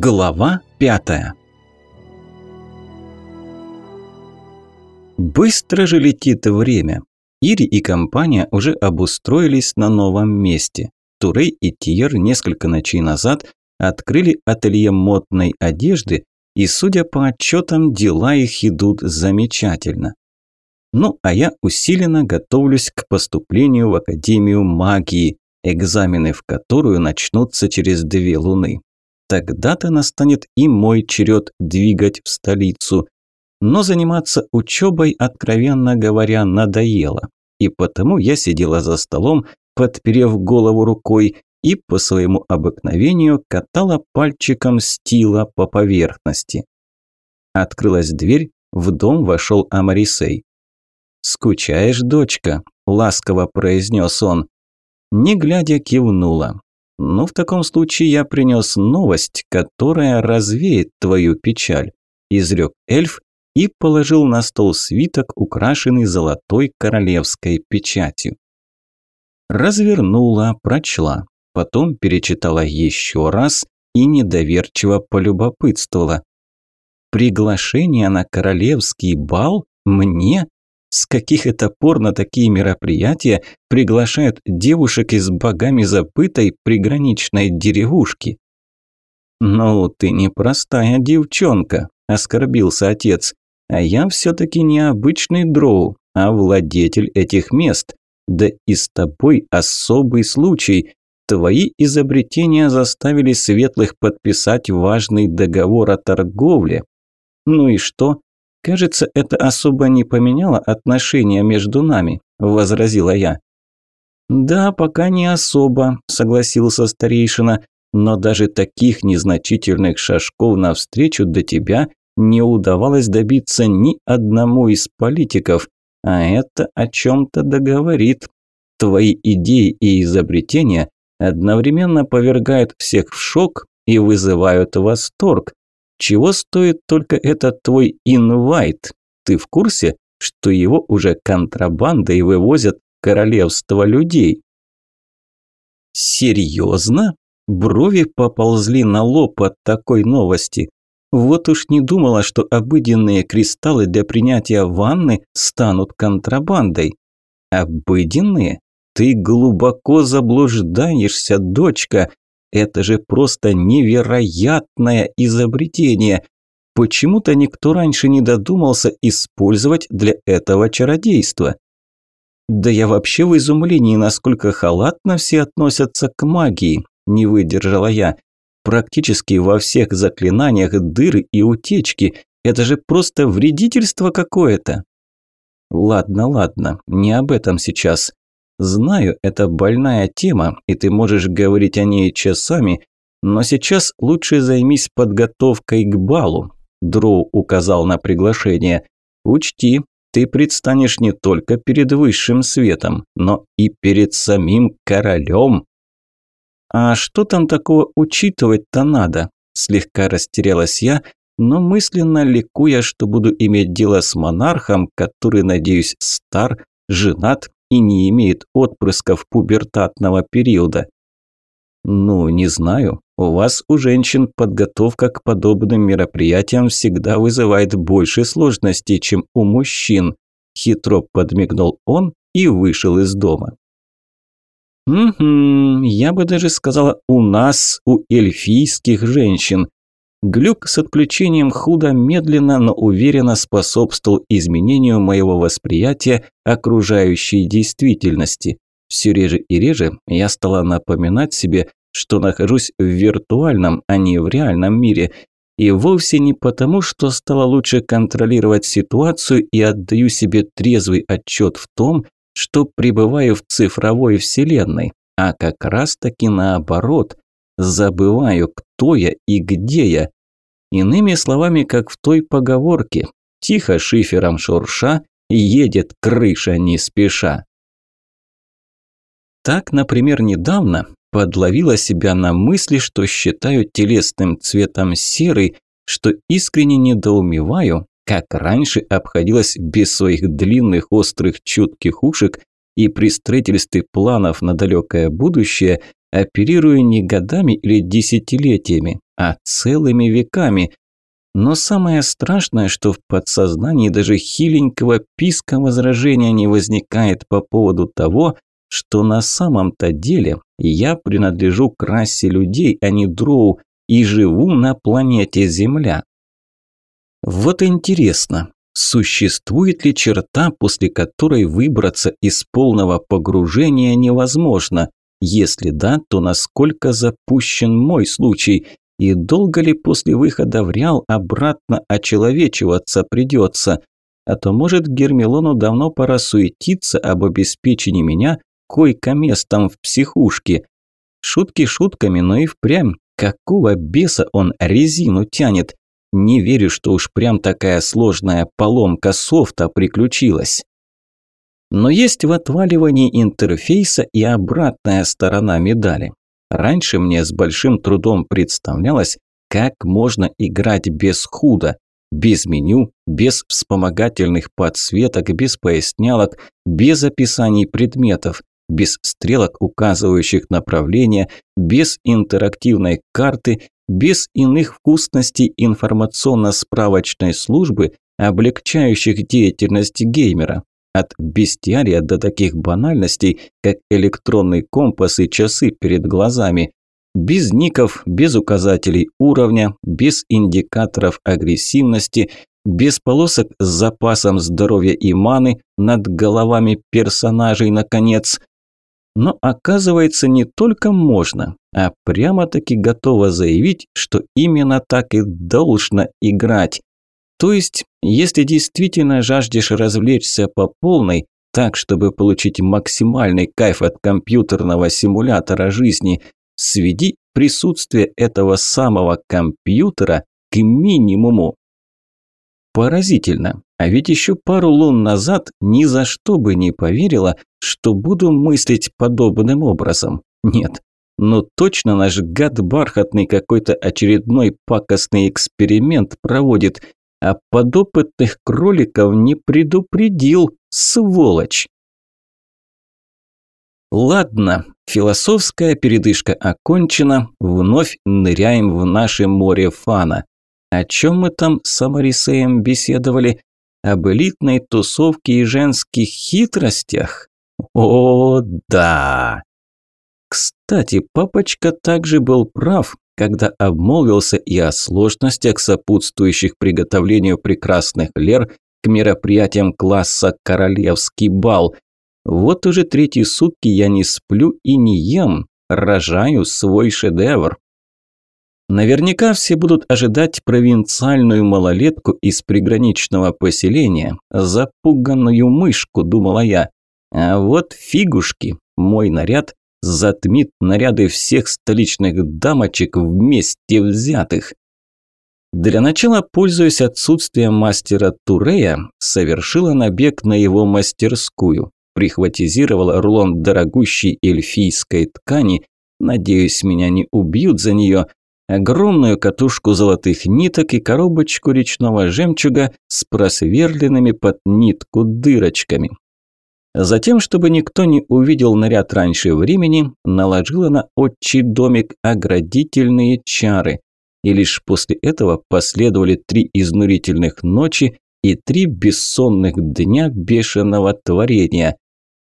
Глава пятая Быстро же летит время. Ири и компания уже обустроились на новом месте. Турей и Тиер несколько ночей назад открыли ателье модной одежды, и, судя по отчетам, дела их идут замечательно. Ну, а я усиленно готовлюсь к поступлению в Академию магии, экзамены в которую начнутся через две луны. Тогда-то настанет и мой черед двигать в столицу. Но заниматься учебой, откровенно говоря, надоело. И потому я сидела за столом, подперев голову рукой, и по своему обыкновению катала пальчиком стила по поверхности. Открылась дверь, в дом вошел Амарисей. «Скучаешь, дочка?» – ласково произнес он. Не глядя, кивнула. «Ну, в таком случае я принес новость, которая развеет твою печаль», – изрек эльф и положил на стол свиток, украшенный золотой королевской печатью. Развернула, прочла, потом перечитала еще раз и недоверчиво полюбопытствовала. «Приглашение на королевский бал? Мне? С каких это пор на такие мероприятия приглашают девушек из богами забытой приграничной деревушки? «Ну, ты непростая девчонка», – оскорбился отец. «А я все-таки не обычный дроу, а владетель этих мест. Да и с тобой особый случай. Твои изобретения заставили светлых подписать важный договор о торговле. Ну и что? «Кажется, это особо не поменяло отношения между нами», – возразила я. «Да, пока не особо», – согласился старейшина, «но даже таких незначительных шажков навстречу до тебя не удавалось добиться ни одному из политиков, а это о чем-то договорит. Твои идеи и изобретения одновременно повергают всех в шок и вызывают восторг, чего стоит только этот твой инвайт? Ты в курсе, что его уже контрабандой вывозят королевство людей? Серьезно? Брови поползли на лоб от такой новости. Вот уж не думала, что обыденные кристаллы для принятия ванны станут контрабандой. Обыденные? Ты глубоко заблуждаешься, дочка. Это же просто невероятное изобретение. Почему-то никто раньше не додумался использовать для этого чародейство. Да я вообще в изумлении, насколько халатно все относятся к магии, не выдержала я. Практически во всех заклинаниях дыры и утечки. Это же просто вредительство какое-то. Ладно, ладно, не об этом сейчас. Знаю, это больная тема, и ты можешь говорить о ней часами, но сейчас лучше займись подготовкой к балу. Дроу указал на приглашение. Учти, ты предстанешь не только перед высшим светом, но и перед самим королем. А что там такого учитывать-то надо? Слегка растерялась я, но мысленно ликуя, что буду иметь дело с монархом, который, надеюсь, стар, женат и не имеет отпрысков пубертатного периода. Ну, не знаю. У вас, у женщин, подготовка к подобным мероприятиям всегда вызывает больше сложностей, чем у мужчин. Хитро подмигнул он и вышел из дома. Угу, я бы даже сказала, у нас, у эльфийских женщин. Глюк с отключением худо медленно, но уверенно способствовал изменению моего восприятия окружающей действительности. Все реже и реже я стала напоминать себе, что нахожусь в виртуальном, а не в реальном мире. И вовсе не потому, что стала лучше контролировать ситуацию и отдаю себе трезвый отчет в том, что пребываю в цифровой вселенной, а как раз таки наоборот – Забываю, кто я и где я. Иными словами, как в той поговорке «Тихо шифером шурша, едет крыша не спеша». Так, например, недавно подловила себя на мысли, что считаю телесным цветом серый, что искренне недоумеваю, как раньше обходилась без своих длинных острых чутких ушек и при строительстве планов на далекое будущее оперируя не годами или десятилетиями, а целыми веками. Но самое страшное, что в подсознании даже хиленького писка возражения не возникает по поводу того, что на самом-то деле я принадлежу к расе людей, а не дроу, и живу на планете Земля. Вот интересно, существует ли черта, после которой выбраться из полного погружения невозможно? Если да, то насколько запущен мой случай? И долго ли после выхода в Реал обратно очеловечиваться придется? А то, может, Гермелону давно пора суетиться об обеспечении меня койко-местом в психушке. Шутки шутками, но и впрямь, какого беса он резину тянет? Не верю, что уж прям такая сложная поломка софта приключилась. Но есть в отваливании интерфейса и обратная сторона медали. Раньше мне с большим трудом представлялось, как можно играть без худа, без меню, без вспомогательных подсветок, без пояснялок, без описаний предметов, без стрелок, указывающих направление, без интерактивной карты, без иных вкусностей информационно-справочной службы, облегчающих деятельность геймера. От бестиария до таких банальностей, как электронный компас и часы перед глазами. Без ников, без указателей уровня, без индикаторов агрессивности, без полосок с запасом здоровья и маны над головами персонажей, наконец. Но оказывается, не только можно, а прямо-таки готова заявить, что именно так и должно играть. То есть, если действительно жаждешь развлечься по полной, так, чтобы получить максимальный кайф от компьютерного симулятора жизни, сведи присутствие этого самого компьютера к минимуму. Поразительно. А ведь еще пару лун назад ни за что бы не поверила, что буду мыслить подобным образом. Нет, но точно наш гад бархатный какой-то очередной пакостный эксперимент проводит, а подопытных кроликов не предупредил, сволочь. Ладно, философская передышка окончена, вновь ныряем в наше море фана. О чем мы там с Амарисеем беседовали? Об элитной тусовке и женских хитростях? О, да! Кстати, папочка также был прав, когда обмолвился и о сложностях, сопутствующих приготовлению прекрасных лер к мероприятиям класса «Королевский бал». Вот уже третьи сутки я не сплю и не ем, рожаю свой шедевр. Наверняка все будут ожидать провинциальную малолетку из приграничного поселения, запуганную мышку, думала я. А вот фигушки, мой наряд затмит наряды всех столичных дамочек вместе взятых. Для начала, пользуясь отсутствием мастера Турея, совершила набег на его мастерскую, прихватизировала рулон дорогущей эльфийской ткани, надеюсь, меня не убьют за нее, огромную катушку золотых ниток и коробочку речного жемчуга с просверленными под нитку дырочками. Затем, чтобы никто не увидел наряд раньше времени, наложила на отчий домик оградительные чары. И лишь после этого последовали три изнурительных ночи и три бессонных дня бешеного творения.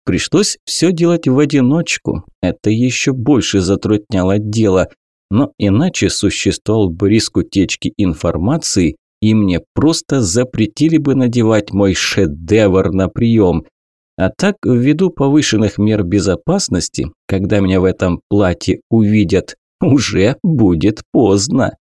Пришлось все делать в одиночку. Это еще больше затрудняло дело. Но иначе существовал бы риск утечки информации, и мне просто запретили бы надевать мой шедевр на прием – а так, ввиду повышенных мер безопасности, когда меня в этом платье увидят, уже будет поздно.